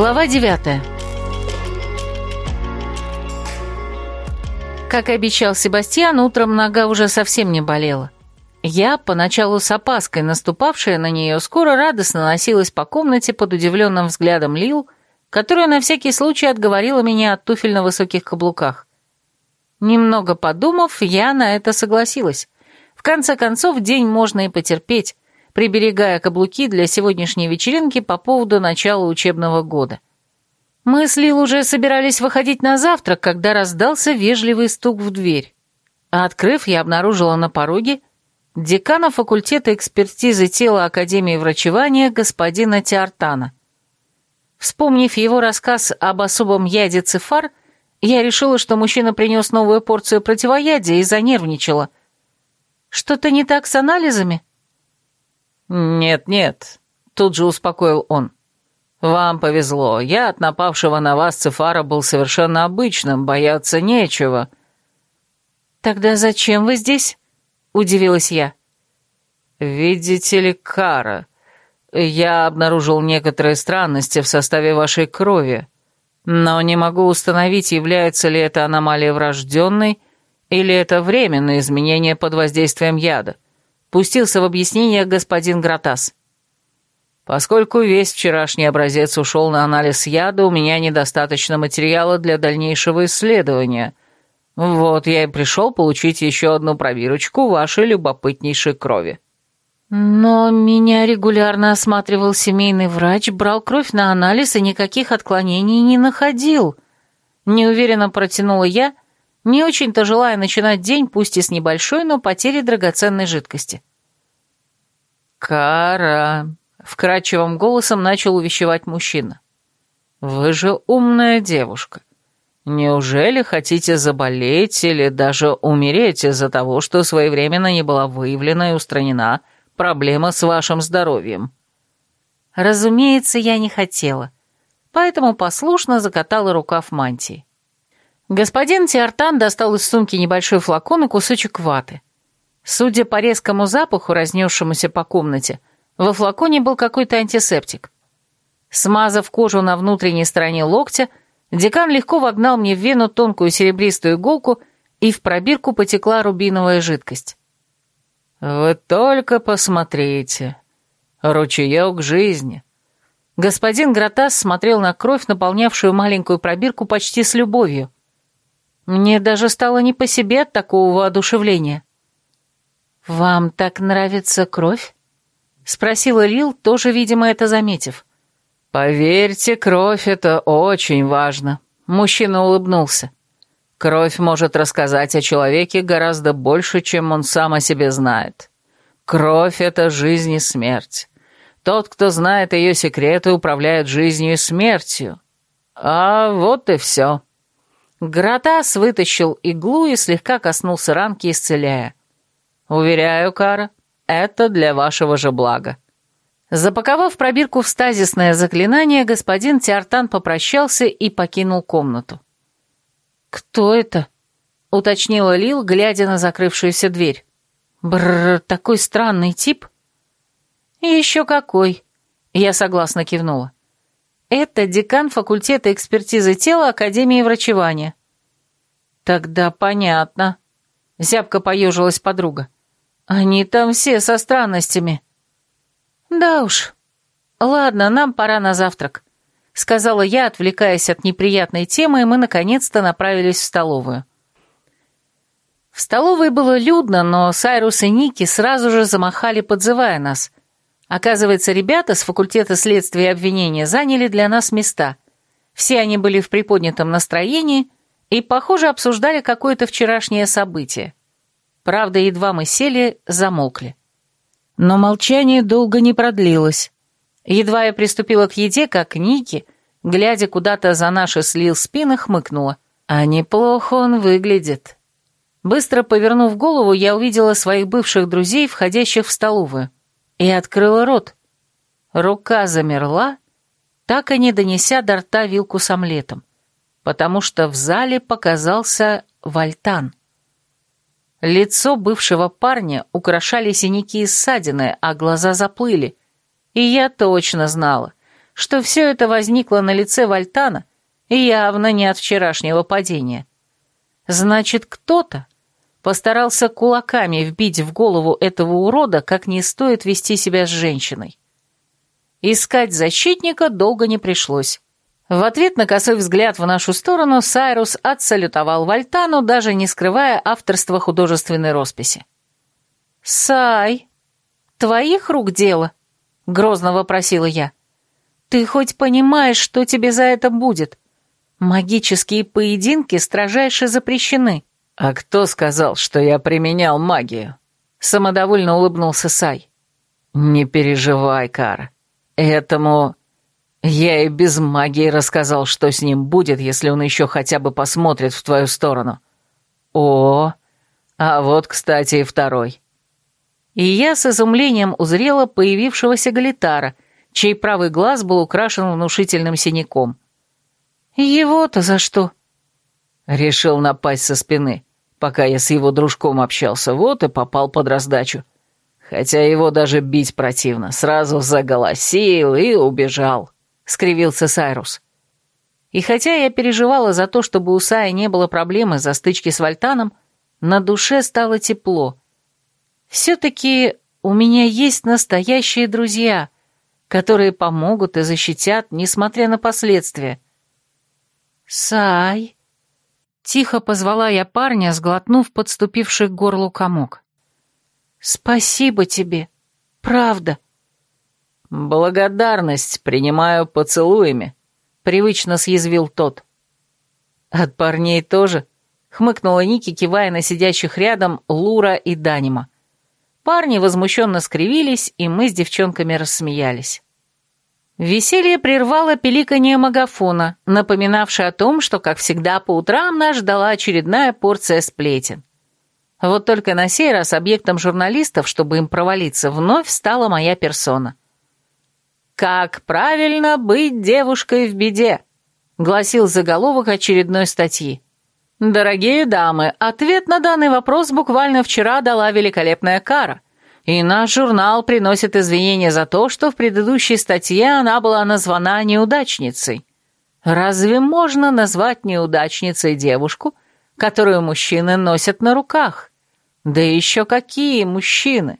Глава девятая. Как и обещал Себастьян, утром нога уже совсем не болела. Я, поначалу с опаской наступавшая на нее, скоро радостно носилась по комнате под удивленным взглядом Лил, которая на всякий случай отговорила меня от туфель на высоких каблуках. Немного подумав, я на это согласилась. В конце концов, день можно и потерпеть, приберегая каблуки для сегодняшней вечеринки по поводу начала учебного года. Мы с Лил уже собирались выходить на завтрак, когда раздался вежливый стук в дверь. А открыв, я обнаружила на пороге декана факультета экспертизы тела Академии врачевания господина Тиартана. Вспомнив его рассказ об особом яде цифар, я решила, что мужчина принес новую порцию противоядия и занервничала. «Что-то не так с анализами?» «Нет-нет», — тут же успокоил он. «Вам повезло. Я от напавшего на вас цифара был совершенно обычным, бояться нечего». «Тогда зачем вы здесь?» — удивилась я. «Видите ли, Кара, я обнаружил некоторые странности в составе вашей крови, но не могу установить, является ли это аномалия врожденной или это временное изменение под воздействием яда пустился в объяснение господин Гратас. Поскольку весь вчерашний образец ушел на анализ яда, у меня недостаточно материала для дальнейшего исследования. Вот я и пришел получить еще одну пробирочку вашей любопытнейшей крови. Но меня регулярно осматривал семейный врач, брал кровь на анализ и никаких отклонений не находил. Неуверенно протянула я, не очень-то желая начинать день, пусть и с небольшой, но потери драгоценной жидкости. «Кара!» — вкрадчивым голосом начал увещевать мужчина. «Вы же умная девушка. Неужели хотите заболеть или даже умереть из-за того, что своевременно не была выявлена и устранена проблема с вашим здоровьем?» Разумеется, я не хотела, поэтому послушно закатала рукав мантии. Господин Тиартан достал из сумки небольшой флакон и кусочек ваты. Судя по резкому запаху, разнесшемуся по комнате, во флаконе был какой-то антисептик. Смазав кожу на внутренней стороне локтя, декан легко вогнал мне в вену тонкую серебристую иголку, и в пробирку потекла рубиновая жидкость. «Вы только посмотрите. Ручеек жизни». Господин Гратас смотрел на кровь, наполнявшую маленькую пробирку почти с любовью. Мне даже стало не по себе от такого воодушевления. «Вам так нравится кровь?» — спросила Лил, тоже, видимо, это заметив. «Поверьте, кровь — это очень важно», — мужчина улыбнулся. «Кровь может рассказать о человеке гораздо больше, чем он сам о себе знает. Кровь — это жизнь и смерть. Тот, кто знает ее секреты, управляет жизнью и смертью. А вот и все». Гратас вытащил иглу и слегка коснулся ранки, исцеляя. «Уверяю, Кара, это для вашего же блага». Запаковав пробирку в стазисное заклинание, господин Тиартан попрощался и покинул комнату. «Кто это?» — уточнила Лил, глядя на закрывшуюся дверь. «Бррр, такой странный тип». «Еще какой!» — я согласно кивнула. Это декан факультета экспертизы тела Академии врачевания. Тогда понятно. Зябко поежилась подруга. Они там все со странностями. Да уж. Ладно, нам пора на завтрак. Сказала я, отвлекаясь от неприятной темы, и мы наконец-то направились в столовую. В столовой было людно, но Сайрус и Ники сразу же замахали, подзывая нас. Оказывается, ребята с факультета следствия и обвинения заняли для нас места. Все они были в приподнятом настроении и, похоже, обсуждали какое-то вчерашнее событие. Правда, едва мы сели, замолкли. Но молчание долго не продлилось. Едва я приступила к еде, как Ники, глядя куда-то за наши слил спины, хмыкнула. А неплохо он выглядит. Быстро повернув голову, я увидела своих бывших друзей, входящих в столовую и открыла рот. Рука замерла, так и не донеся до рта вилку с омлетом, потому что в зале показался Вальтан. Лицо бывшего парня украшали синяки и ссадины, а глаза заплыли, и я точно знала, что все это возникло на лице Вальтана явно не от вчерашнего падения. Значит, кто-то постарался кулаками вбить в голову этого урода, как не стоит вести себя с женщиной. Искать защитника долго не пришлось. В ответ на косой взгляд в нашу сторону Сайрус отсалютовал Вальтану, даже не скрывая авторства художественной росписи. «Сай, твоих рук дело?» — грозно вопросила я. «Ты хоть понимаешь, что тебе за это будет? Магические поединки строжайше запрещены». «А кто сказал, что я применял магию?» Самодовольно улыбнулся Сай. «Не переживай, Кара. Этому... Я и без магии рассказал, что с ним будет, если он еще хотя бы посмотрит в твою сторону. О, а вот, кстати, и второй». И я с изумлением узрела появившегося Галитара, чей правый глаз был украшен внушительным синяком. «Его-то за что?» Решил напасть со спины пока я с его дружком общался, вот и попал под раздачу. Хотя его даже бить противно, сразу заголосил и убежал», — скривился Сайрус. И хотя я переживала за то, чтобы у Сая не было проблемы за стычки с Вальтаном, на душе стало тепло. Все-таки у меня есть настоящие друзья, которые помогут и защитят, несмотря на последствия. «Сай», Тихо позвала я парня, сглотнув подступивший к горлу комок. «Спасибо тебе. Правда». «Благодарность принимаю поцелуями», — привычно съязвил тот. «От парней тоже?» — хмыкнула Ники, кивая на сидящих рядом Лура и Данима. Парни возмущенно скривились, и мы с девчонками рассмеялись. Веселье прервало пеликанье магафона, напоминавшее о том, что, как всегда, по утрам нас ждала очередная порция сплетен. Вот только на сей раз объектом журналистов, чтобы им провалиться, вновь стала моя персона. «Как правильно быть девушкой в беде», — гласил заголовок очередной статьи. «Дорогие дамы, ответ на данный вопрос буквально вчера дала великолепная Кара — и наш журнал приносит извинения за то, что в предыдущей статье она была названа неудачницей. Разве можно назвать неудачницей девушку, которую мужчины носят на руках? Да еще какие мужчины!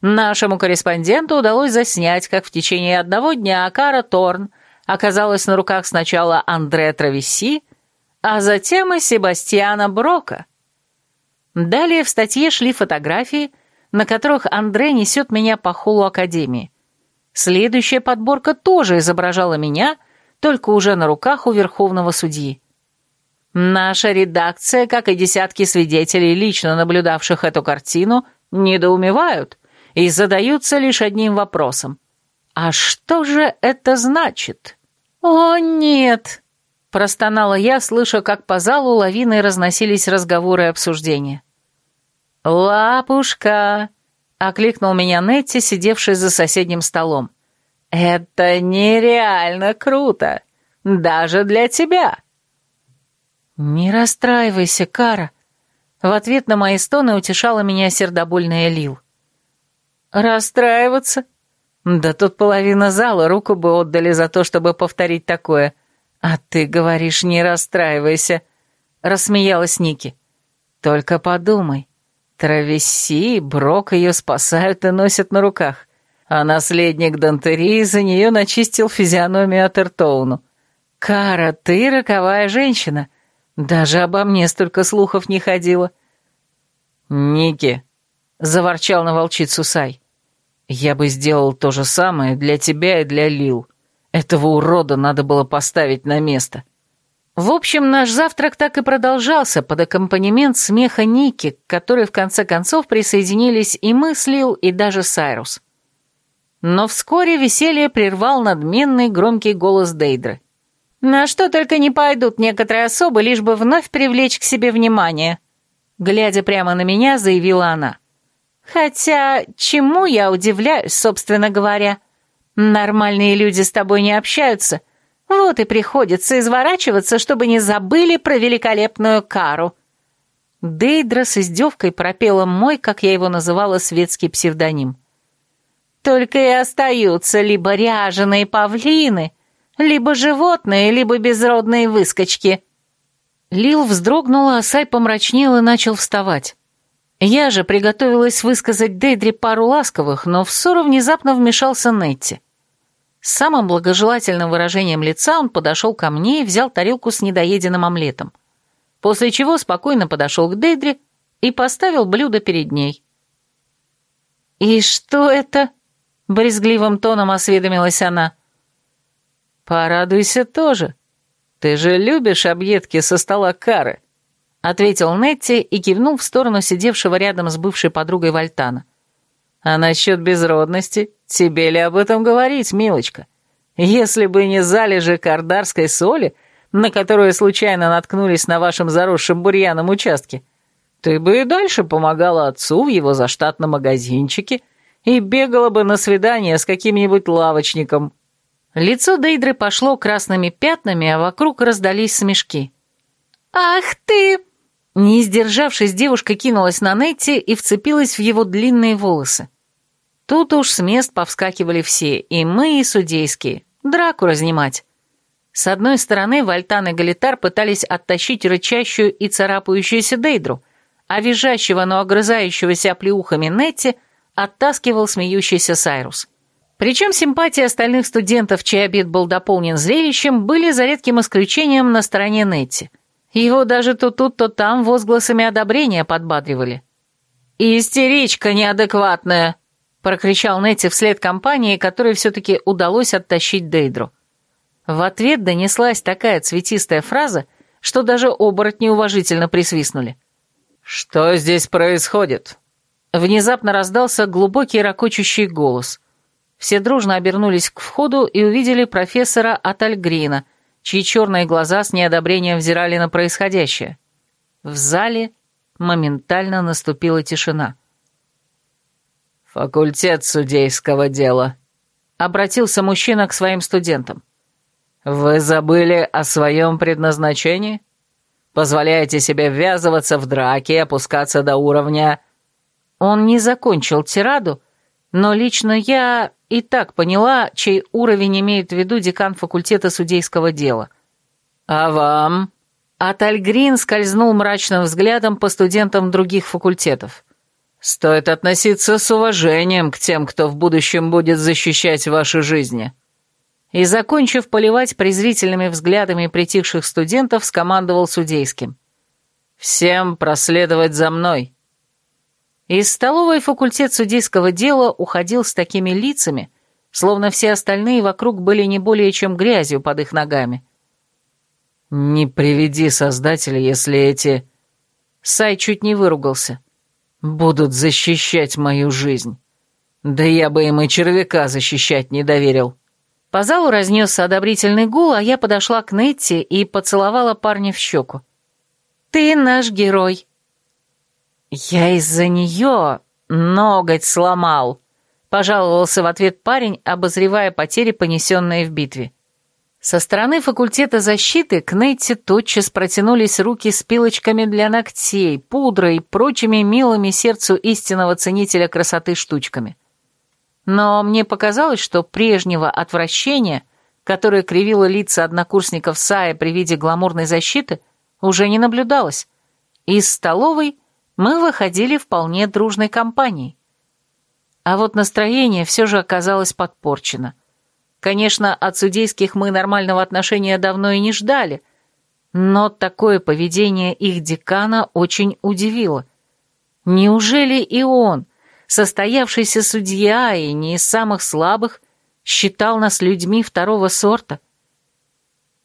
Нашему корреспонденту удалось заснять, как в течение одного дня Кара Торн оказалась на руках сначала Андре Травеси, а затем и Себастьяна Брока. Далее в статье шли фотографии, на которых Андре несет меня по холлу Академии. Следующая подборка тоже изображала меня, только уже на руках у верховного судьи. Наша редакция, как и десятки свидетелей, лично наблюдавших эту картину, недоумевают и задаются лишь одним вопросом. А что же это значит? «О, нет!» – простонала я, слыша, как по залу лавиной разносились разговоры и обсуждения. «Лапушка!» — окликнул меня Нетти, сидевший за соседним столом. «Это нереально круто! Даже для тебя!» «Не расстраивайся, Кара!» В ответ на мои стоны утешала меня сердобольная Лил. «Расстраиваться? Да тут половина зала руку бы отдали за то, чтобы повторить такое. А ты говоришь, не расстраивайся!» Рассмеялась Ники. «Только подумай, Травеси, Брок ее спасают и носят на руках, а наследник Дантери за нее начистил физиономию Атертоуну. «Кара, ты роковая женщина. Даже обо мне столько слухов не ходило». «Ники», — заворчал на волчицу Сай, — «я бы сделал то же самое для тебя и для Лил. Этого урода надо было поставить на место». В общем, наш завтрак так и продолжался под аккомпанемент смеха Ники, к которой в конце концов присоединились и мы с Лил, и даже Сайрус. Но вскоре веселье прервал надменный громкий голос Дейдры. «На что только не пойдут некоторые особы, лишь бы вновь привлечь к себе внимание», глядя прямо на меня, заявила она. «Хотя, чему я удивляюсь, собственно говоря? Нормальные люди с тобой не общаются, вот и приходится изворачиваться, чтобы не забыли про великолепную кару. Дейдра с издевкой пропела мой, как я его называла, светский псевдоним. Только и остаются либо ряженые павлины, Либо животные, либо безродные выскочки». Лил вздрогнула, а Сай помрачнел и начал вставать. Я же приготовилась высказать Дейдри пару ласковых, но в ссору внезапно вмешался Нетти. С самым благожелательным выражением лица он подошел ко мне и взял тарелку с недоеденным омлетом, после чего спокойно подошел к Дейдре и поставил блюдо перед ней. «И что это?» — брезгливым тоном осведомилась она. «Порадуйся тоже. Ты же любишь объедки со стола кары», — ответил Нетти и кивнул в сторону сидевшего рядом с бывшей подругой Вальтана. «А насчет безродности, тебе ли об этом говорить, милочка? Если бы не залежи кардарской соли, на которую случайно наткнулись на вашем заросшем бурьяном участке, ты бы и дальше помогала отцу в его заштатном магазинчике и бегала бы на свидание с каким-нибудь лавочником». Лицо Дейдры пошло красными пятнами, а вокруг раздались смешки. «Ах ты!» Не сдержавшись, девушка кинулась на Нетти и вцепилась в его длинные волосы. Тут уж с мест повскакивали все, и мы, и судейские. Драку разнимать. С одной стороны, Вальтан и Галитар пытались оттащить рычащую и царапающуюся Дейдру, а визжащего, но огрызающегося оплеухами Нетти оттаскивал смеющийся Сайрус. Причем симпатии остальных студентов, чей обед был дополнен зрелищем, были за редким исключением на стороне Нетти. Его даже то тут, то там возгласами одобрения подбадривали. «Истеричка неадекватная!» — прокричал Нетти вслед компании, которой все-таки удалось оттащить Дейдру. В ответ донеслась такая цветистая фраза, что даже оборотни уважительно присвистнули. «Что здесь происходит?» Внезапно раздался глубокий ракочущий голос. Все дружно обернулись к входу и увидели профессора Атальгрина — чьи черные глаза с неодобрением взирали на происходящее. В зале моментально наступила тишина. «Факультет судейского дела», — обратился мужчина к своим студентам. «Вы забыли о своем предназначении? Позволяете себе ввязываться в драки и опускаться до уровня...» Он не закончил тираду, но лично я и так поняла, чей уровень имеет в виду декан факультета судейского дела. «А вам?» Атальгрин скользнул мрачным взглядом по студентам других факультетов. «Стоит относиться с уважением к тем, кто в будущем будет защищать ваши жизни». И, закончив поливать презрительными взглядами притихших студентов, скомандовал судейским. «Всем проследовать за мной». Из столовой факультет судейского дела уходил с такими лицами, словно все остальные вокруг были не более чем грязью под их ногами. «Не приведи, Создателя, если эти...» Сай чуть не выругался. «Будут защищать мою жизнь. Да я бы им и червяка защищать не доверил». По залу разнесся одобрительный гул, а я подошла к Нетти и поцеловала парня в щеку. «Ты наш герой», «Я из-за нее ноготь сломал», — пожаловался в ответ парень, обозревая потери, понесенные в битве. Со стороны факультета защиты к Нетти тотчас протянулись руки с пилочками для ногтей, пудрой и прочими милыми сердцу истинного ценителя красоты штучками. Но мне показалось, что прежнего отвращения, которое кривило лица однокурсников Сая при виде гламурной защиты, уже не наблюдалось. Из столовой мы выходили вполне дружной компанией. А вот настроение все же оказалось подпорчено. Конечно, от судейских мы нормального отношения давно и не ждали, но такое поведение их декана очень удивило. Неужели и он, состоявшийся судья и не из самых слабых, считал нас людьми второго сорта?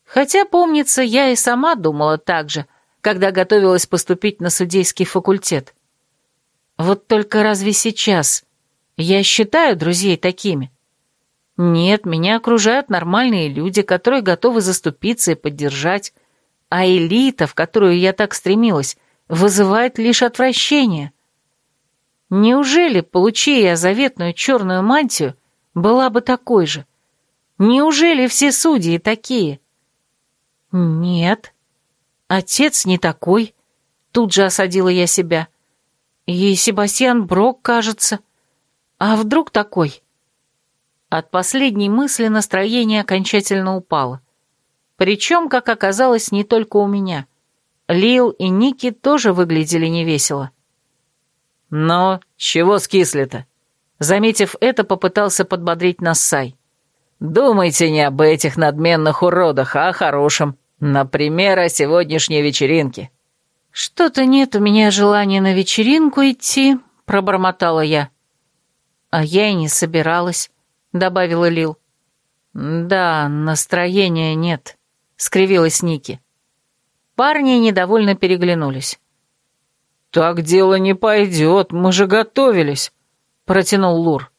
Хотя, помнится, я и сама думала так же, когда готовилась поступить на судейский факультет. Вот только разве сейчас я считаю друзей такими? Нет, меня окружают нормальные люди, которые готовы заступиться и поддержать, а элита, в которую я так стремилась, вызывает лишь отвращение. Неужели, получи я заветную черную мантию, была бы такой же? Неужели все судьи такие? Нет. Отец не такой. Тут же осадила я себя. И Себастьян Брок, кажется. А вдруг такой? От последней мысли настроение окончательно упало. Причем, как оказалось, не только у меня. Лил и Ники тоже выглядели невесело. «Но чего скисли-то?» Заметив это, попытался подбодрить нас Сай. «Думайте не об этих надменных уродах, а о хорошем. Например, о сегодняшней вечеринке». «Что-то нет у меня желания на вечеринку идти», — пробормотала я. «А я и не собиралась», — добавила Лил. «Да, настроения нет», — скривилась Ники. Парни недовольно переглянулись. «Так дело не пойдет, мы же готовились», — протянул Лур.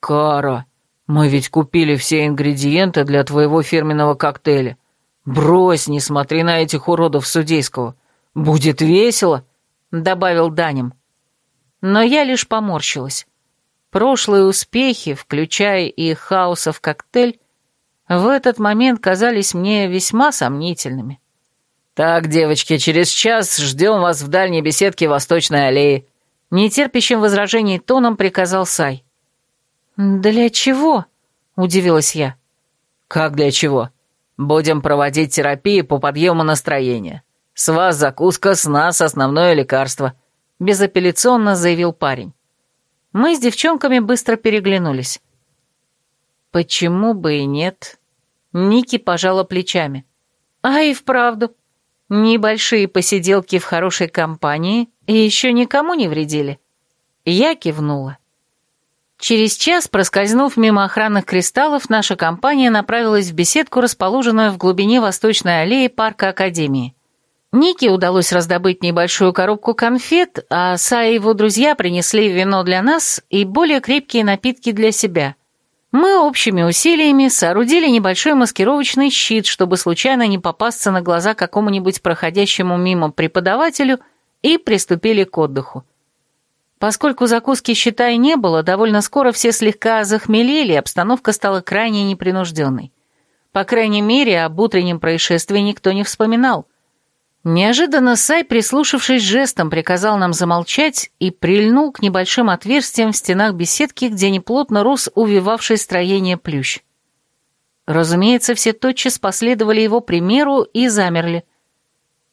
«Кара, мы ведь купили все ингредиенты для твоего фирменного коктейля. Брось, не смотри на этих уродов судейского. Будет весело», — добавил Данем. Но я лишь поморщилась. Прошлые успехи, включая и хаоса в коктейль, в этот момент казались мне весьма сомнительными. «Так, девочки, через час ждем вас в дальней беседке Восточной аллеи», Нетерпящим возражений тоном приказал Сай. «Для чего?» — удивилась я. «Как для чего? Будем проводить терапию по подъему настроения. С вас закуска, с нас основное лекарство», — безапелляционно заявил парень. Мы с девчонками быстро переглянулись. «Почему бы и нет?» Ники пожала плечами. «А и вправду. Небольшие посиделки в хорошей компании еще никому не вредили. Я кивнула. Через час, проскользнув мимо охранных кристаллов, наша компания направилась в беседку, расположенную в глубине восточной аллеи парка Академии. Нике удалось раздобыть небольшую коробку конфет, а Са и его друзья принесли вино для нас и более крепкие напитки для себя. Мы общими усилиями соорудили небольшой маскировочный щит, чтобы случайно не попасться на глаза какому-нибудь проходящему мимо преподавателю, и приступили к отдыху. Поскольку закуски, считай, не было, довольно скоро все слегка захмелели, обстановка стала крайне непринужденной. По крайней мере, об утреннем происшествии никто не вспоминал – Неожиданно Сай, прислушавшись жестом, приказал нам замолчать и прильнул к небольшим отверстиям в стенах беседки, где неплотно рос увивавший строение плющ. Разумеется, все тотчас последовали его примеру и замерли.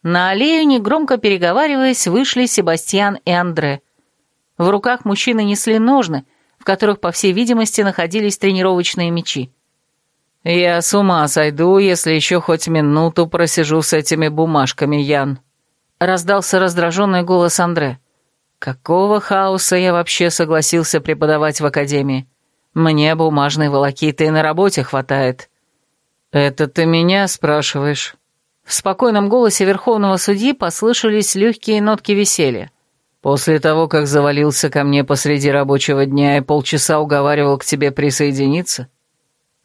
На аллею, негромко переговариваясь, вышли Себастьян и Андре. В руках мужчины несли ножны, в которых, по всей видимости, находились тренировочные мечи. «Я с ума сойду, если еще хоть минуту просижу с этими бумажками, Ян», — раздался раздраженный голос Андре. «Какого хаоса я вообще согласился преподавать в академии? Мне бумажной волокиты и на работе хватает». «Это ты меня спрашиваешь?» В спокойном голосе верховного судьи послышались легкие нотки веселья. «После того, как завалился ко мне посреди рабочего дня и полчаса уговаривал к тебе присоединиться?»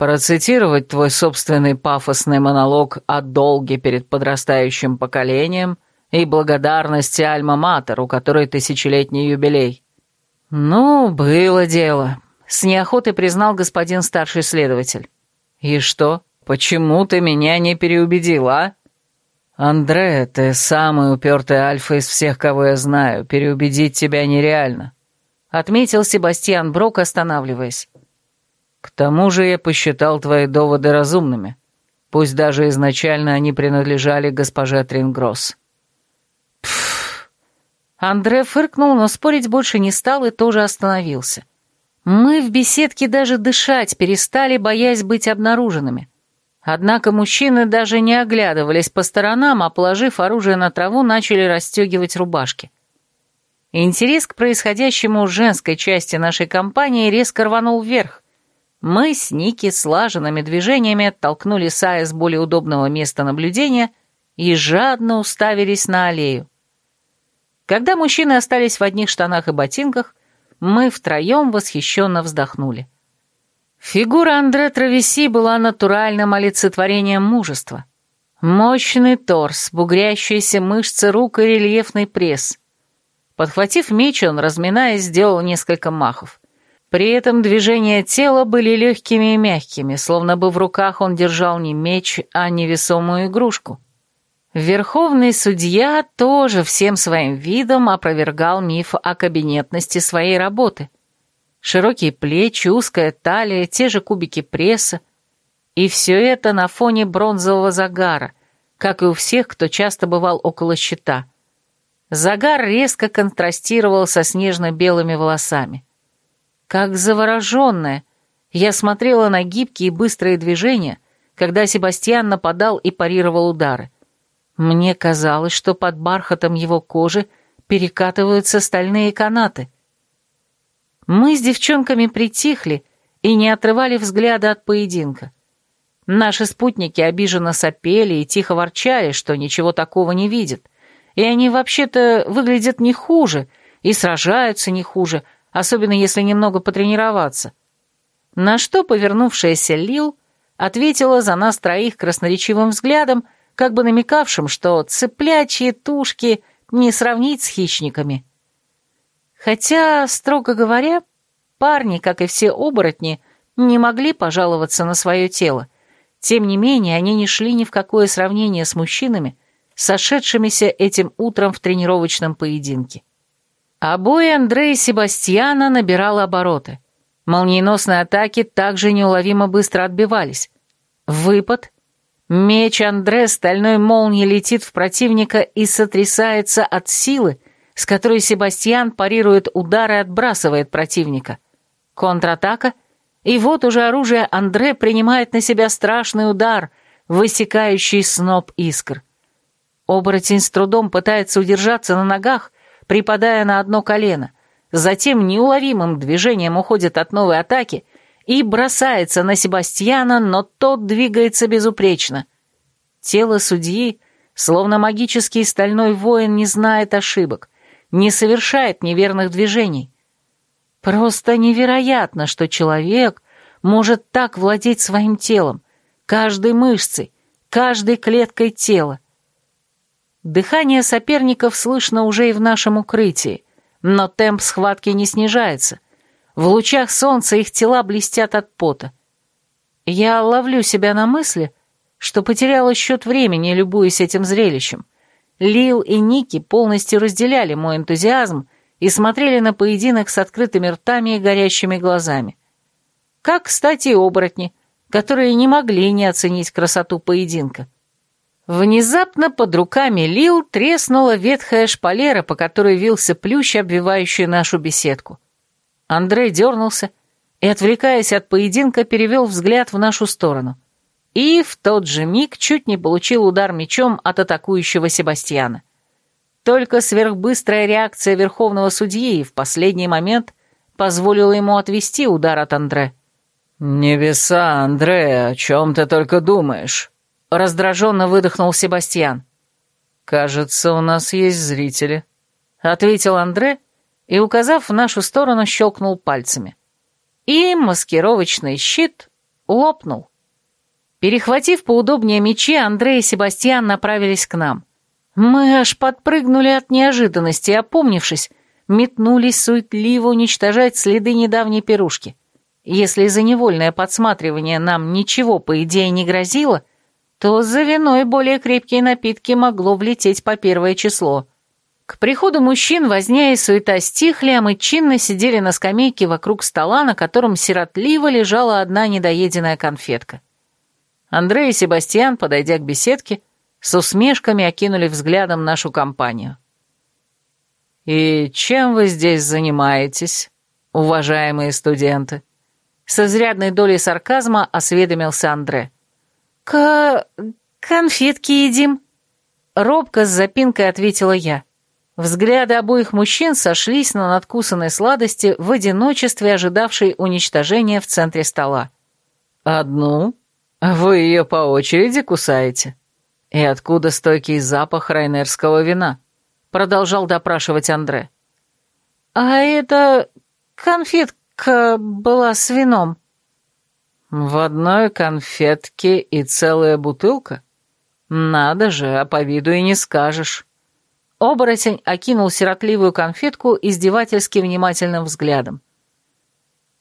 Процитировать твой собственный пафосный монолог о долге перед подрастающим поколением и благодарности Альма-Матер, у которой тысячелетний юбилей. Ну, было дело, с неохотой признал господин старший следователь. И что, почему ты меня не переубедила, а? Андре, ты самый упертый альфа из всех, кого я знаю, переубедить тебя нереально, отметил Себастьян Брок, останавливаясь. К тому же я посчитал твои доводы разумными, пусть даже изначально они принадлежали госпоже Трингросс. Пф. Андре фыркнул, но спорить больше не стал и тоже остановился. Мы в беседке даже дышать перестали, боясь быть обнаруженными. Однако мужчины даже не оглядывались по сторонам, а, положив оружие на траву, начали расстегивать рубашки. Интерес к происходящему в женской части нашей компании резко рванул вверх, мы с Ники слаженными движениями оттолкнули Сая с более удобного места наблюдения и жадно уставились на аллею. Когда мужчины остались в одних штанах и ботинках, мы втроем восхищенно вздохнули. Фигура Андре Травеси была натуральным олицетворением мужества. Мощный торс, бугрящиеся мышцы рук и рельефный пресс. Подхватив меч, он, разминаясь, сделал несколько махов. При этом движения тела были легкими и мягкими, словно бы в руках он держал не меч, а невесомую игрушку. Верховный судья тоже всем своим видом опровергал миф о кабинетности своей работы. Широкие плечи, узкая талия, те же кубики пресса. И все это на фоне бронзового загара, как и у всех, кто часто бывал около щита. Загар резко контрастировал со снежно-белыми волосами. Как завороженная, я смотрела на гибкие и быстрые движения, когда Себастьян нападал и парировал удары. Мне казалось, что под бархатом его кожи перекатываются стальные канаты. Мы с девчонками притихли и не отрывали взгляда от поединка. Наши спутники обиженно сопели и тихо ворчали, что ничего такого не видят. И они вообще-то выглядят не хуже и сражаются не хуже, особенно если немного потренироваться. На что повернувшаяся Лил ответила за нас троих красноречивым взглядом, как бы намекавшим, что цыплячьи тушки не сравнить с хищниками. Хотя, строго говоря, парни, как и все оборотни, не могли пожаловаться на свое тело. Тем не менее, они не шли ни в какое сравнение с мужчинами, сошедшимися этим утром в тренировочном поединке. Бой Андрея Себастьяна набирал обороты. Молниеносные атаки также неуловимо быстро отбивались. Выпад. Меч Андре стальной молнией летит в противника и сотрясается от силы, с которой Себастьян парирует удар и отбрасывает противника. Контратака, и вот уже оружие Андре принимает на себя страшный удар, высекающий сноп искр. Оборотень с трудом пытается удержаться на ногах, припадая на одно колено, затем неуловимым движением уходит от новой атаки и бросается на Себастьяна, но тот двигается безупречно. Тело судьи, словно магический стальной воин, не знает ошибок, не совершает неверных движений. Просто невероятно, что человек может так владеть своим телом, каждой мышцей, каждой клеткой тела. Дыхание соперников слышно уже и в нашем укрытии, но темп схватки не снижается. В лучах солнца их тела блестят от пота. Я ловлю себя на мысли, что потеряла счет времени, любуясь этим зрелищем. Лил и Ники полностью разделяли мой энтузиазм и смотрели на поединок с открытыми ртами и горящими глазами. Как, кстати, и оборотни, которые не могли не оценить красоту поединка. Внезапно под руками Лил треснула ветхая шпалера, по которой вился плющ, обвивающий нашу беседку. Андрей дернулся и, отвлекаясь от поединка, перевел взгляд в нашу сторону — и в тот же миг чуть не получил удар мечом от атакующего Себастьяна. Только сверхбыстрая реакция верховного судьи в последний момент позволила ему отвести удар от Андре. «Небеса, Андре, о чем ты только думаешь?» Раздраженно выдохнул Себастьян. «Кажется, у нас есть зрители», — ответил Андре и, указав в нашу сторону, щелкнул пальцами. И маскировочный щит лопнул. Перехватив поудобнее мечи, Андрей и Себастьян направились к нам. Мы аж подпрыгнули от неожиданности, опомнившись, метнулись суетливо уничтожать следы недавней пирушки. Если за невольное подсматривание нам ничего, по идее, не грозило, то за виной более крепкие напитки могло влететь по первое число. К приходу мужчин возня и суета стихли, а мы чинно сидели на скамейке вокруг стола, на котором сиротливо лежала одна недоеденная конфетка. Андрей и Себастьян, подойдя к беседке, с усмешками окинули взглядом нашу компанию. «И чем вы здесь занимаетесь, уважаемые студенты?» С изрядной долей сарказма осведомился Андре. «К... конфетки едим», — робко с запинкой ответила я. Взгляды обоих мужчин сошлись на надкусанной сладости в одиночестве, ожидавшей уничтожения в центре стола. «Одну?» «Вы ее по очереди кусаете? И откуда стойкий запах райнерского вина?» Продолжал допрашивать Андре. «А это конфетка была с вином». «В одной конфетке и целая бутылка? Надо же, а по виду и не скажешь». Оборотень окинул сиротливую конфетку издевательски внимательным взглядом.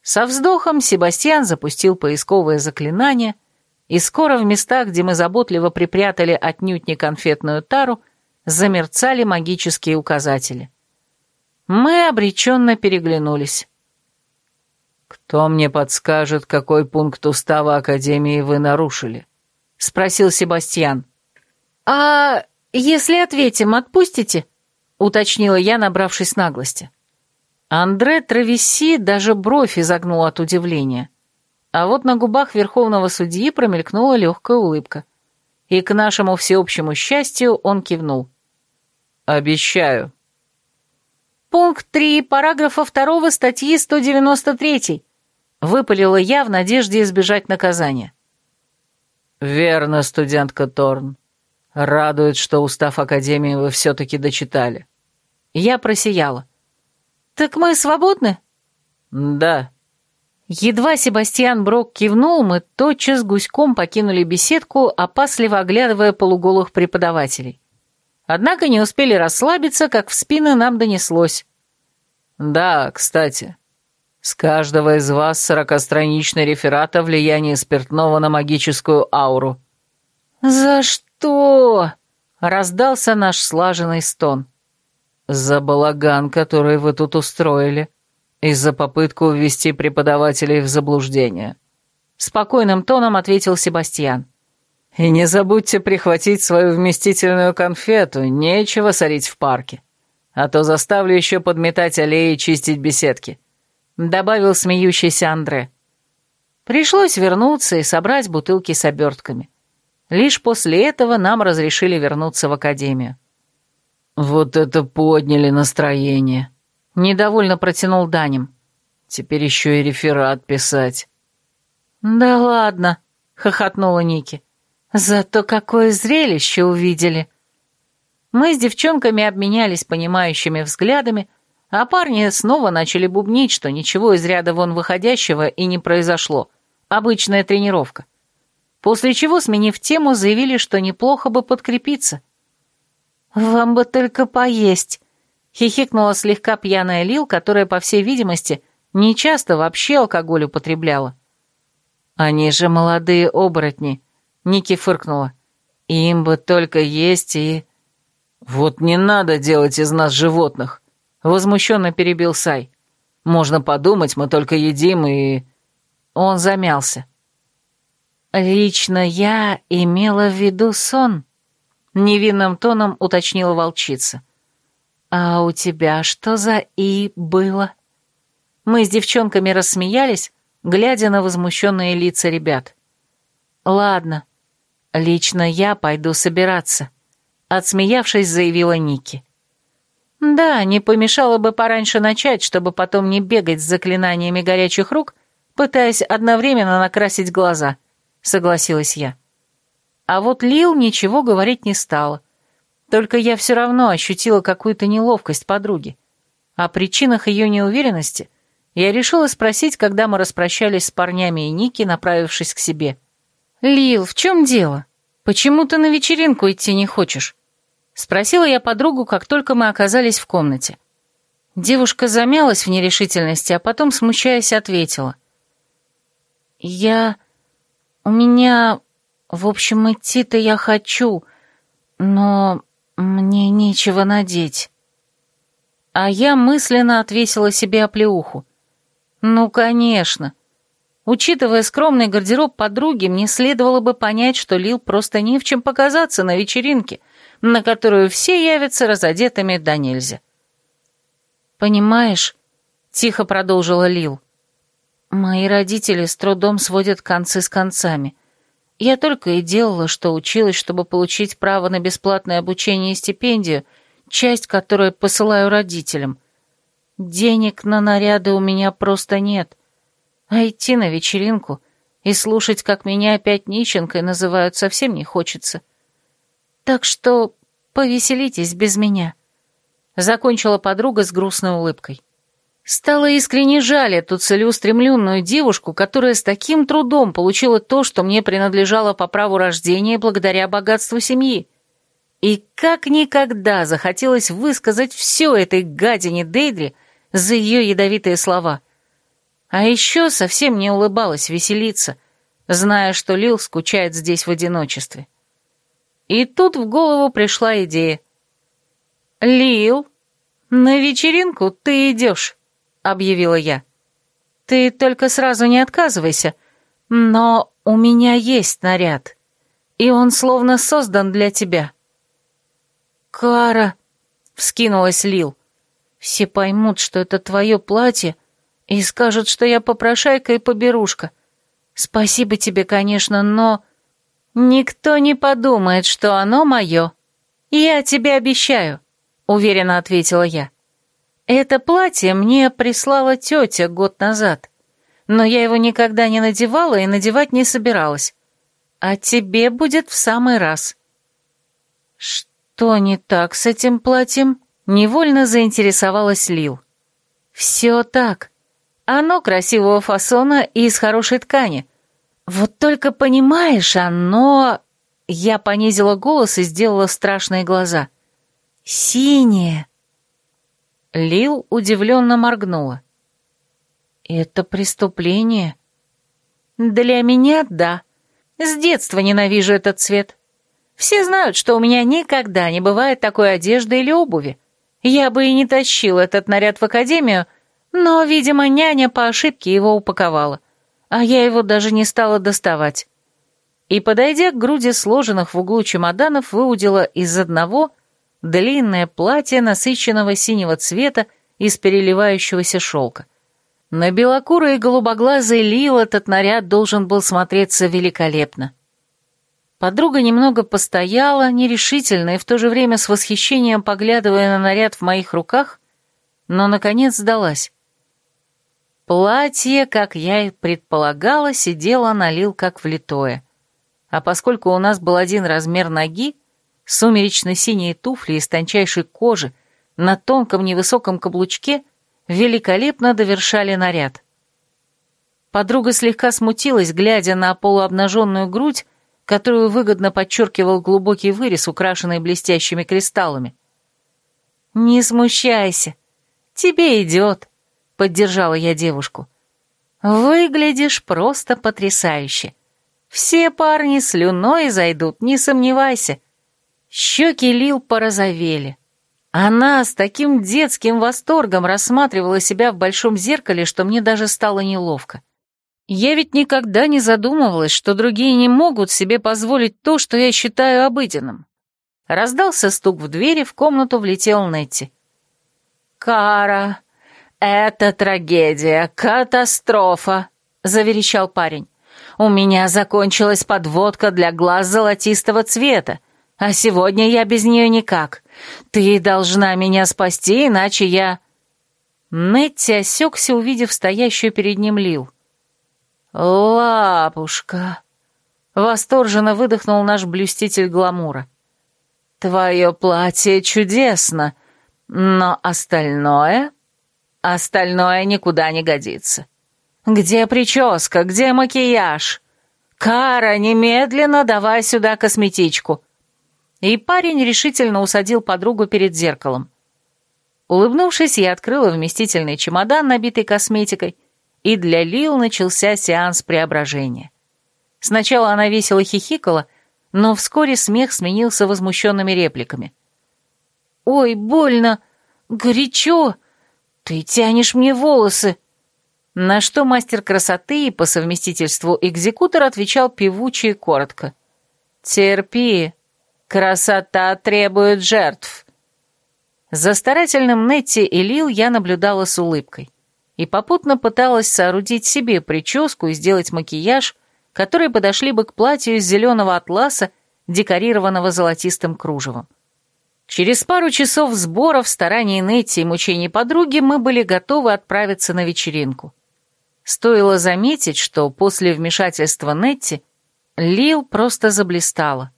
Со вздохом Себастьян запустил поисковое заклинание — и скоро в местах, где мы заботливо припрятали отнюдь не конфетную тару, замерцали магические указатели. Мы обреченно переглянулись. «Кто мне подскажет, какой пункт устава Академии вы нарушили?» — спросил Себастьян. «А если ответим, отпустите?» — уточнила я, набравшись наглости. Андре Травеси даже бровь изогнул от удивления. А вот на губах верховного судьи промелькнула легкая улыбка. И к нашему всеобщему счастью он кивнул. «Обещаю». «Пункт 3 параграфа 2 статьи 193», — выпалила я в надежде избежать наказания. «Верно, студентка Торн. Радует, что устав Академии вы все-таки дочитали». Я просияла. «Так мы свободны?» «Да». Едва Себастьян Брок кивнул, мы тотчас гуськом покинули беседку, опасливо оглядывая полуголых преподавателей. Однако не успели расслабиться, как в спины нам донеслось. «Да, кстати, с каждого из вас сорокастраничный реферат о влиянии спиртного на магическую ауру». «За что?» — раздался наш слаженный стон. «За балаган, который вы тут устроили, и за попытку ввести преподавателей в заблуждение», — спокойным тоном ответил Себастьян. «И не забудьте прихватить свою вместительную конфету, нечего сорить в парке, а то заставлю еще подметать аллеи и чистить беседки», — добавил смеющийся Андре. Пришлось вернуться и собрать бутылки с обертками. Лишь после этого нам разрешили вернуться в академию. «Вот это подняли настроение!» Недовольно протянул Данем. «Теперь еще и реферат писать». «Да ладно», — хохотнула Ники. «Зато какое зрелище увидели!» Мы с девчонками обменялись понимающими взглядами, а парни снова начали бубнить, что ничего из ряда вон выходящего и не произошло. Обычная тренировка. После чего, сменив тему, заявили, что неплохо бы подкрепиться. «Вам бы только поесть», — хихикнула слегка пьяная Лил, которая, по всей видимости, нечасто вообще алкоголь употребляла. «Они же молодые оборотни», — Ники фыркнула. «Им бы только есть и...» «Вот не надо делать из нас животных», — возмущенно перебил Сай. «Можно подумать, мы только едим и...» Он замялся. «Лично я имела в виду сон», Невинным тоном уточнила волчица. «А у тебя что за «и» было?» Мы с девчонками рассмеялись, глядя на возмущенные лица ребят. «Ладно, лично я пойду собираться», — отсмеявшись, заявила Ники. «Да, не помешало бы пораньше начать, чтобы потом не бегать с заклинаниями горячих рук, пытаясь одновременно накрасить глаза», — согласилась я. А вот Лил ничего говорить не стала. Только я все равно ощутила какую-то неловкость подруги. О причинах ее неуверенности я решила спросить, когда мы распрощались с парнями и Ники, направившись к себе. «Лил, в чем дело? Почему ты на вечеринку идти не хочешь?» Спросила я подругу, как только мы оказались в комнате. Девушка замялась в нерешительности, а потом, смущаясь, ответила. «Я... у меня в общем, идти-то я хочу, но мне нечего надеть. А я мысленно отвесила себе оплеуху. Ну, конечно. Учитывая скромный гардероб подруги, мне следовало бы понять, что Лил просто не в чем показаться на вечеринке, на которую все явятся разодетыми до нельзя. «Понимаешь», — тихо продолжила Лил, — «мои родители с трудом сводят концы с концами. Я только и делала, что училась, чтобы получить право на бесплатное обучение и стипендию, часть которой посылаю родителям. Денег на наряды у меня просто нет. А идти на вечеринку и слушать, как меня опять нищенкой называют, совсем не хочется. Так что повеселитесь без меня. Закончила подруга с грустной улыбкой. Стало искренне жаль эту целеустремленную девушку, которая с таким трудом получила то, что мне принадлежало по праву рождения благодаря богатству семьи. И как никогда захотелось высказать все этой гадине Дейдри за ее ядовитые слова. А еще совсем не улыбалась веселиться, зная, что Лил скучает здесь в одиночестве. И тут в голову пришла идея. «Лил, на вечеринку ты идешь». — объявила я. Ты только сразу не отказывайся, но у меня есть наряд, и он словно создан для тебя». «Кара!» — вскинулась Лил. «Все поймут, что это твое платье, и скажут, что я попрошайка и поберушка. Спасибо тебе, конечно, но...» «Никто не подумает, что оно мое. Я тебе обещаю», — уверенно ответила я. «Это платье мне прислала тетя год назад, но я его никогда не надевала и надевать не собиралась. А тебе будет в самый раз». «Что не так с этим платьем?» — невольно заинтересовалась Лил. «Все так. Оно красивого фасона и из хорошей ткани, «Вот только понимаешь, оно...» Я понизила голос и сделала страшные глаза. «Синее!» Лил удивленно моргнула. «Это преступление?» «Для меня — да. С детства ненавижу этот цвет. Все знают, что у меня никогда не бывает такой одежды или обуви. Я бы и не тащил этот наряд в академию, но, видимо, няня по ошибке его упаковала а я его даже не стала доставать. И, подойдя к груди сложенных в углу чемоданов, выудила из одного длинное платье насыщенного синего цвета из переливающегося шелка. На белокурой и голубоглазой Лил этот наряд должен был смотреться великолепно. Подруга немного постояла, нерешительно и в то же время с восхищением поглядывая на наряд в моих руках, но, наконец, сдалась. Платье, как я и предполагала, сидело на Лил как влитое. А поскольку у нас был один размер ноги, сумеречно-синие туфли из тончайшей кожи на тонком невысоком каблучке великолепно довершали наряд. Подруга слегка смутилась, глядя на полуобнаженную грудь, которую выгодно подчеркивал глубокий вырез, украшенный блестящими кристаллами. «Не смущайся, тебе идет», поддержала я девушку. «Выглядишь просто потрясающе. Все парни слюной зайдут, не сомневайся». Щеки Лил порозовели. Она с таким детским восторгом рассматривала себя в большом зеркале, что мне даже стало неловко. Я ведь никогда не задумывалась, что другие не могут себе позволить то, что я считаю обыденным. Раздался стук в двери, в комнату влетел Нетти. «Кара, «Это трагедия, катастрофа», — заверещал парень. «У меня закончилась подводка для глаз золотистого цвета, а сегодня я без нее никак. Ты должна меня спасти, иначе я...» Нетти осекся, увидев стоящую перед ним Лил. «Лапушка!» — восторженно выдохнул наш блюститель гламура. «Твое платье чудесно, но остальное...» Остальное никуда не годится. Где прическа, где макияж? Кара, немедленно давай сюда косметичку. И парень решительно усадил подругу перед зеркалом. Улыбнувшись, я открыла вместительный чемодан, набитый косметикой, и для Лил начался сеанс преображения. Сначала она весело хихикала, но вскоре смех сменился возмущенными репликами. «Ой, больно! Горячо!» «Ты тянешь мне волосы!» На что мастер красоты и по совместительству экзекутор отвечал певуче и коротко. «Терпи, красота требует жертв». За старательным Нетти и Лил я наблюдала с улыбкой и попутно пыталась соорудить себе прическу и сделать макияж, которые подошли бы к платью из зеленого атласа, декорированного золотистым кружевом. Через пару часов сборов, стараний Нетти и мучений подруги мы были готовы отправиться на вечеринку. Стоило заметить, что после вмешательства Нетти Лил просто заблистала.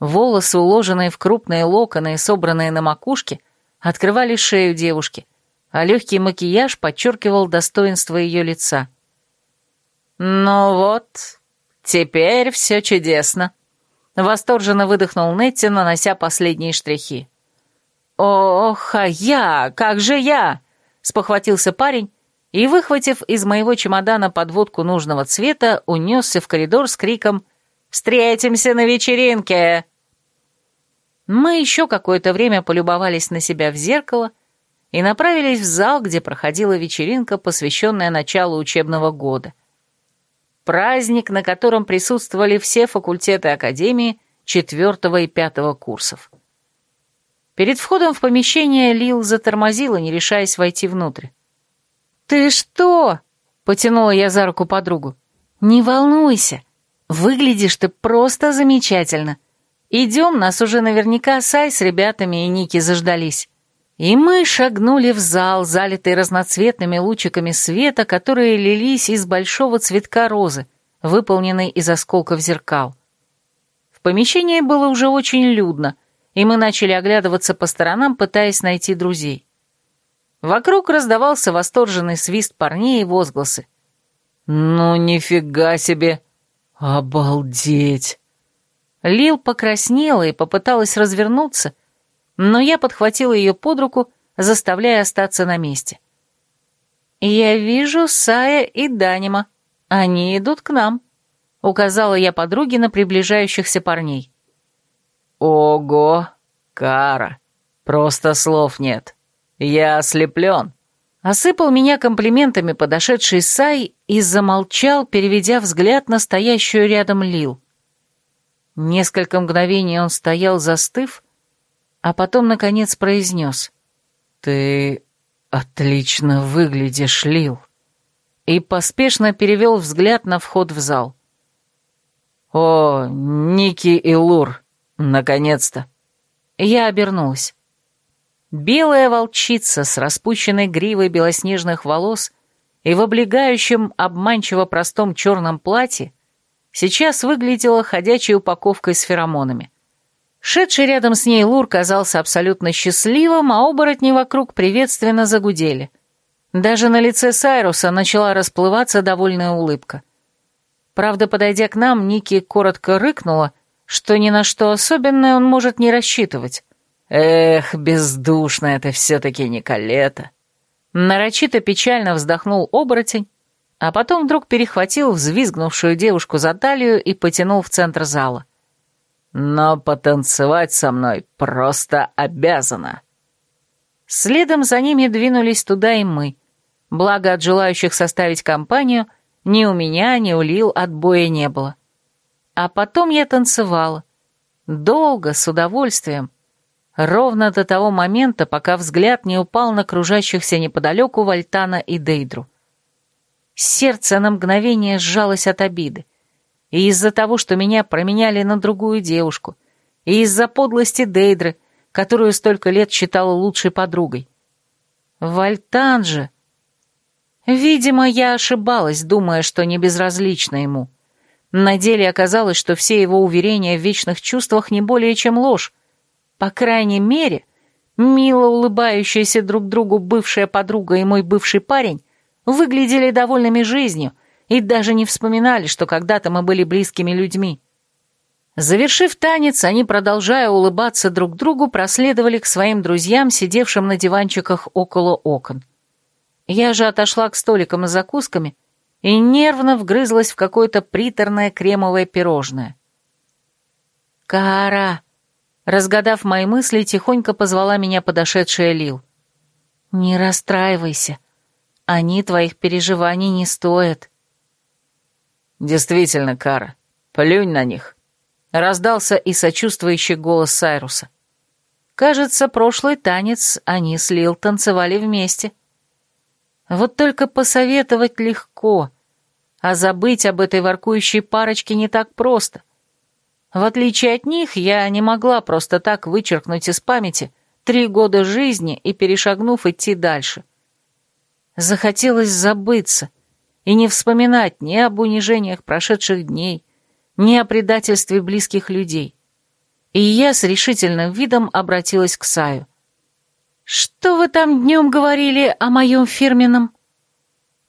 Волосы, уложенные в крупные локоны и собранные на макушке, открывали шею девушки, а легкий макияж подчеркивал достоинство ее лица. «Ну вот, теперь все чудесно», Восторженно выдохнул Нетти, нанося последние штрихи. «Ох, а я! Как же я!» — спохватился парень и, выхватив из моего чемодана подводку нужного цвета, унесся в коридор с криком «Встретимся на вечеринке!». Мы еще какое-то время полюбовались на себя в зеркало, и направились в зал, где проходила вечеринка, посвященная началу учебного года. Праздник, на котором присутствовали все факультеты Академии четвертого и пятого курсов. Перед входом в помещение Лил затормозила, не решаясь войти внутрь. «Ты что?» — потянула я за руку подругу. «Не волнуйся, выглядишь ты просто замечательно. Идем, нас уже наверняка Сай с ребятами и Ники заждались». И мы шагнули в зал, залитый разноцветными лучиками света, которые лились из большого цветка розы, выполненной из осколков зеркал. В помещении было уже очень людно, и мы начали оглядываться по сторонам, пытаясь найти друзей. Вокруг раздавался восторженный свист парней и возгласы. «Ну, нифига себе! Обалдеть!» Лил покраснела и попыталась развернуться, но я подхватила ее под руку, заставляя остаться на месте. «Я вижу Сая и Данима. Они идут к нам», — указала я подруге на приближающихся парней. «Ого, Кара, просто слов нет. Я ослеплен», — осыпал меня комплиментами подошедший Сай и замолчал, переведя взгляд на стоящую рядом Лил. Несколько мгновений он стоял, застыв, а потом, наконец, произнес. «Ты отлично выглядишь, Лил», и поспешно перевел взгляд на вход в зал. «О, Ники и Лур, наконец-то!» Я обернулась. Белая волчица с распущенной гривой белоснежных волос и в облегающем обманчиво простом черном платье сейчас выглядела ходячей упаковкой с феромонами. Шедший рядом с ней Лур казался абсолютно счастливым, а оборотни вокруг приветственно загудели. Даже на лице Сайруса начала расплываться довольная улыбка. Правда, подойдя к нам, Ники коротко рыкнула, что ни на что особенное он может не рассчитывать. «Эх, бездушно это все-таки Николета!» Нарочито печально вздохнул оборотень, а потом вдруг перехватил взвизгнувшую девушку за талию и потянул в центр зала но потанцевать со мной просто обязана». Следом за ними двинулись туда и мы. Благо от желающих составить компанию ни у меня, ни у Лил отбоя не было. А потом я танцевала. Долго, с удовольствием. Ровно до того момента, пока взгляд не упал на кружащихся неподалеку Вальтана и Дейдру. Сердце на мгновение сжалось от обиды. И из-за того, что меня променяли на другую девушку. И из-за подлости Дейдры, которую столько лет считала лучшей подругой. Вальтан же... Видимо, я ошибалась, думая, что не безразлична ему. На деле оказалось, что все его уверения в вечных чувствах не более чем ложь. По крайней мере, мило улыбающаяся друг другу бывшая подруга и мой бывший парень выглядели довольными жизнью, и даже не вспоминали, что когда-то мы были близкими людьми. Завершив танец, они, продолжая улыбаться друг другу, проследовали к своим друзьям, сидевшим на диванчиках около окон. Я же отошла к столикам с закусками и нервно вгрызлась в какое-то приторное кремовое пирожное. «Кара!» Разгадав мои мысли, тихонько позвала меня подошедшая Лил. «Не расстраивайся. Они твоих переживаний не стоят». «Действительно, Кара, плюнь на них», — раздался и сочувствующий голос Сайруса. Кажется, прошлый танец они с Лил танцевали вместе. Вот только посоветовать легко, а забыть об этой воркующей парочке не так просто. В отличие от них, я не могла просто так вычеркнуть из памяти три года жизни и, перешагнув, идти дальше. Захотелось забыться — и не вспоминать ни об унижениях прошедших дней, ни о предательстве близких людей. И я с решительным видом обратилась к Саю. «Что вы там днем говорили о моем фирменном?»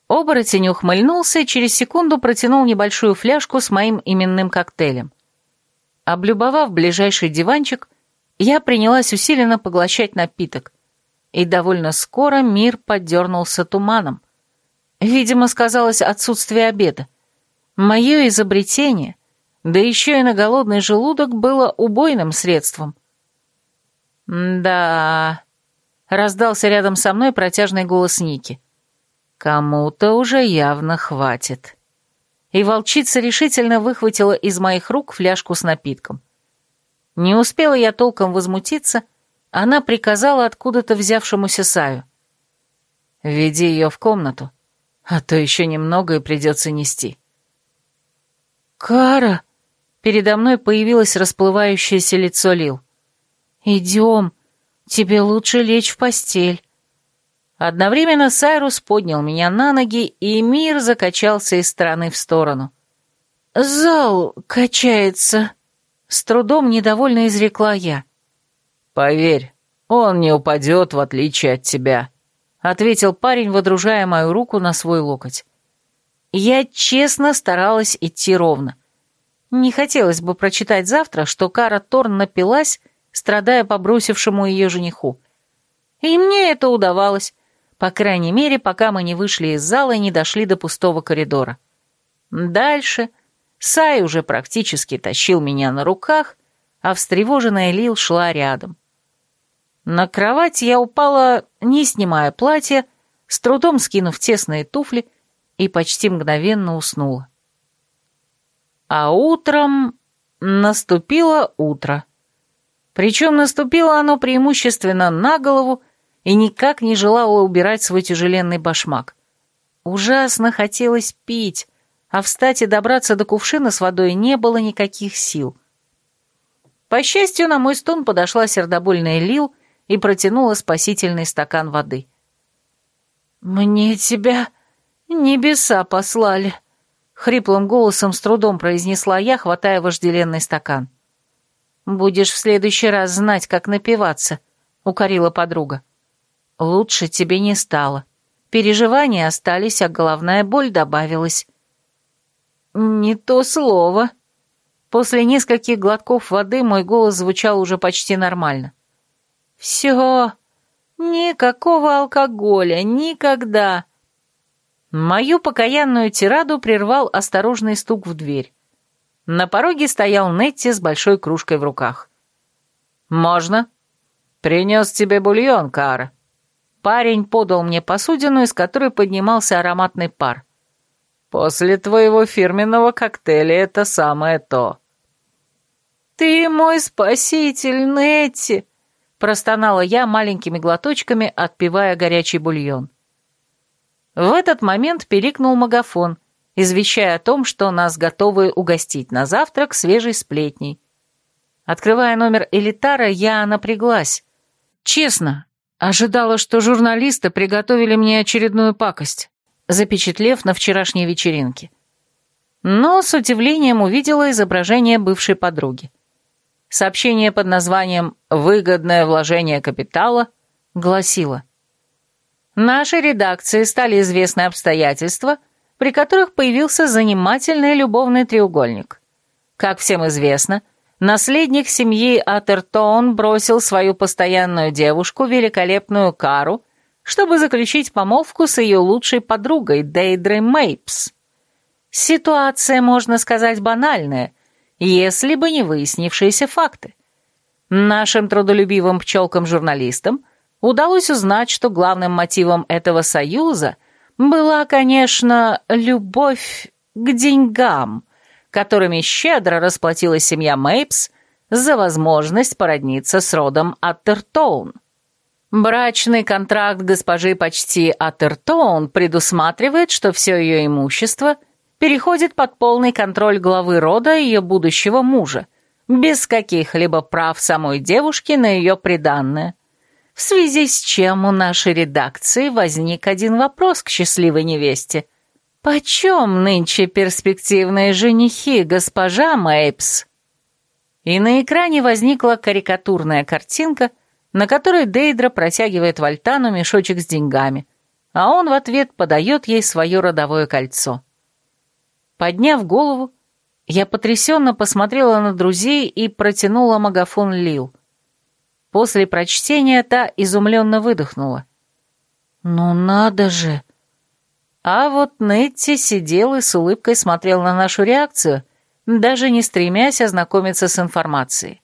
Оборотень ухмыльнулся и через секунду протянул небольшую фляжку с моим именным коктейлем. Облюбовав ближайший диванчик, я принялась усиленно поглощать напиток, и довольно скоро мир подернулся туманом, Видимо, сказалось отсутствие обеда. Мое изобретение, да еще и на голодный желудок, было убойным средством. «Да...» раздался рядом со мной протяжный голос Ники. Кому-то уже явно хватит. И волчица решительно выхватила из моих рук фляжку с напитком. Не успела я толком возмутиться, она приказала откуда-то взявшемуся Саю. «Веди ее в комнату, а то еще немного и придется нести». «Кара!» — передо мной появилось расплывающееся лицо Лил. «Идем, тебе лучше лечь в постель». Одновременно Сайрус поднял меня на ноги, и мир закачался из стороны в сторону. «Зал качается», — с трудом недовольно изрекла я. «Поверь, он не упадет, в отличие от тебя», — ответил парень, водружая мою руку на свой локоть. Я честно старалась идти ровно. Не хотелось бы прочитать завтра, что Кара Торн напилась, страдая по бросившему ее жениху. И мне это удавалось, по крайней мере, пока мы не вышли из зала и не дошли до пустого коридора. Дальше Сай уже практически тащил меня на руках, а встревоженная Лил шла рядом. На кровать я упала, не снимая платья, с трудом скинув тесные туфли, и почти мгновенно уснула. А утром наступило утро. Причем наступило оно преимущественно на голову и никак не желало убирать свой тяжеленный башмак. Ужасно хотелось пить, а встать и добраться до кувшина с водой не было никаких сил. По счастью, на мой стон подошла сердобольная Лил и протянула спасительный стакан воды. «Мне тебя небеса послали», — хриплым голосом с трудом произнесла я, хватая вожделенный стакан. «Будешь в следующий раз знать, как напиваться», — укорила подруга. «Лучше тебе не стало. Переживания остались, а головная боль добавилась». «Не то слово». После нескольких глотков воды мой голос звучал уже почти нормально. «Все, никакого алкоголя, никогда!» Мою покаянную тираду прервал осторожный стук в дверь. На пороге стоял Нетти с большой кружкой в руках. «Можно?» «Принес тебе бульон, Кара». Парень подал мне посудину, из которой поднимался ароматный пар. «После твоего фирменного коктейля это самое то». «Ты мой спаситель, Нетти!» Простонала я маленькими глоточками, отпивая горячий бульон. В этот момент перекнул магафон, извещая о том, что нас готовы угостить на завтрак свежей сплетней. Открывая номер элитара, я напряглась. Честно, ожидала, что журналисты приготовили мне очередную пакость, запечатлев на вчерашней вечеринке. Но с удивлением увидела изображение бывшей подруги. Сообщение под названием «Выгодное вложение капитала» гласило «Нашей редакции стали известны обстоятельства, при которых появился занимательный любовный треугольник. Как всем известно, наследник семьи Атертон бросил свою постоянную девушку, великолепную Кару, чтобы заключить помолвку с ее лучшей подругой Дейдрой Мейпс. Ситуация, можно сказать, банальная – если бы не выяснившиеся факты. Нашим трудолюбивым пчелкам-журналистам удалось узнать, что главным мотивом этого союза была, конечно, любовь к деньгам, которыми щедро расплатилась семья Мейпс за возможность породниться с родом Атертоун. Брачный контракт госпожи почти Атертоун предусматривает, что все ее имущество – переходит под полный контроль главы рода ее будущего мужа, без каких-либо прав самой девушки на ее приданное. В связи с чем у нашей редакции возник один вопрос к счастливой невесте. «Почем нынче перспективные женихи, госпожа Мэйпс?» И на экране возникла карикатурная картинка, на которой Дейдра протягивает Вальтану мешочек с деньгами, а он в ответ подает ей свое родовое кольцо. Подняв голову, я потрясенно посмотрела на друзей и протянула магафон Лил. После прочтения та изумленно выдохнула. «Ну надо же!» А вот Нетти сидел и с улыбкой смотрел на нашу реакцию, даже не стремясь ознакомиться с информацией.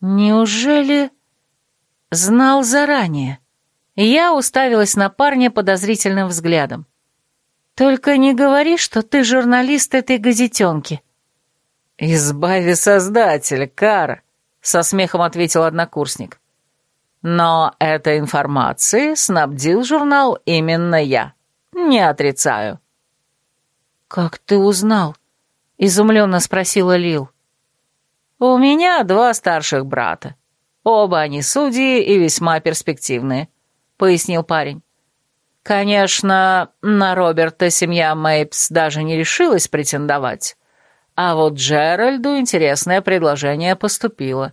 «Неужели...» Знал заранее. Я уставилась на парня подозрительным взглядом. «Только не говори, что ты журналист этой газетенки». «Избави создатель, Кара», — со смехом ответил однокурсник. «Но этой информацией снабдил журнал именно я. Не отрицаю». «Как ты узнал?» — изумленно спросила Лил. «У меня два старших брата. Оба они судьи и весьма перспективные», — пояснил парень. «Конечно, на Роберта семья Мейпс даже не решилась претендовать, а вот Джеральду интересное предложение поступило.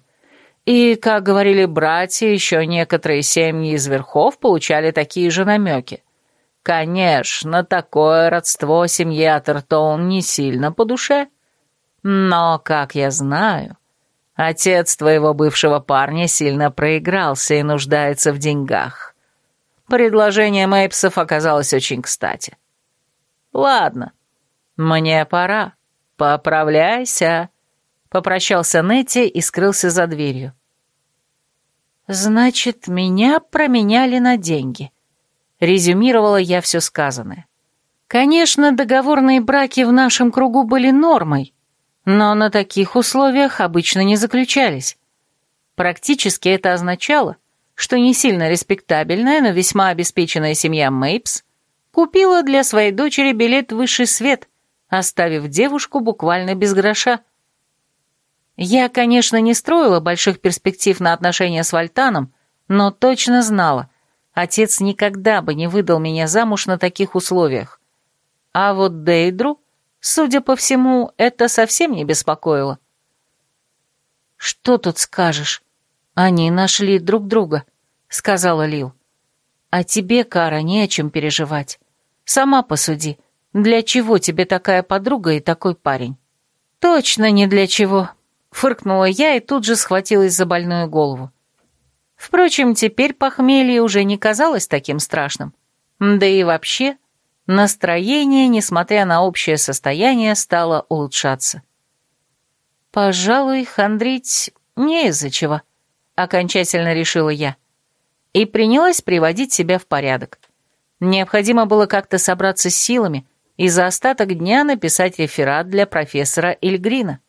И, как говорили братья, еще некоторые семьи из верхов получали такие же намеки. Конечно, такое родство семье Атертоун не сильно по душе, но, как я знаю, Отец твоего бывшего парня сильно проигрался и нуждается в деньгах. Предложение Мэйпсов оказалось очень кстати. Ладно, мне пора. Поправляйся. Попрощался Нетти и скрылся за дверью. «Значит, меня променяли на деньги», — резюмировала я все сказанное. «Конечно, договорные браки в нашем кругу были нормой, но на таких условиях обычно не заключались. Практически это означало, что не сильно респектабельная, но весьма обеспеченная семья Мейпс купила для своей дочери билет в высший свет, оставив девушку буквально без гроша. Я, конечно, не строила больших перспектив на отношения с Вальтаном, но точно знала, отец никогда бы не выдал меня замуж на таких условиях. А вот Дейдру Судя по всему, это совсем не беспокоило. «Что тут скажешь? Они нашли друг друга», — сказала Лил. «А тебе, Кара, не о чем переживать. Сама посуди, для чего тебе такая подруга и такой парень?» «Точно не для чего», — фыркнула я и тут же схватилась за больную голову. Впрочем, теперь похмелье уже не казалось таким страшным. Да и вообще, Настроение, несмотря на общее состояние, стало улучшаться. «Пожалуй, хандрить не из-за чего», — окончательно решила я. И принялась приводить себя в порядок. Необходимо было как-то собраться с силами и за остаток дня написать реферат для профессора Ильгрина.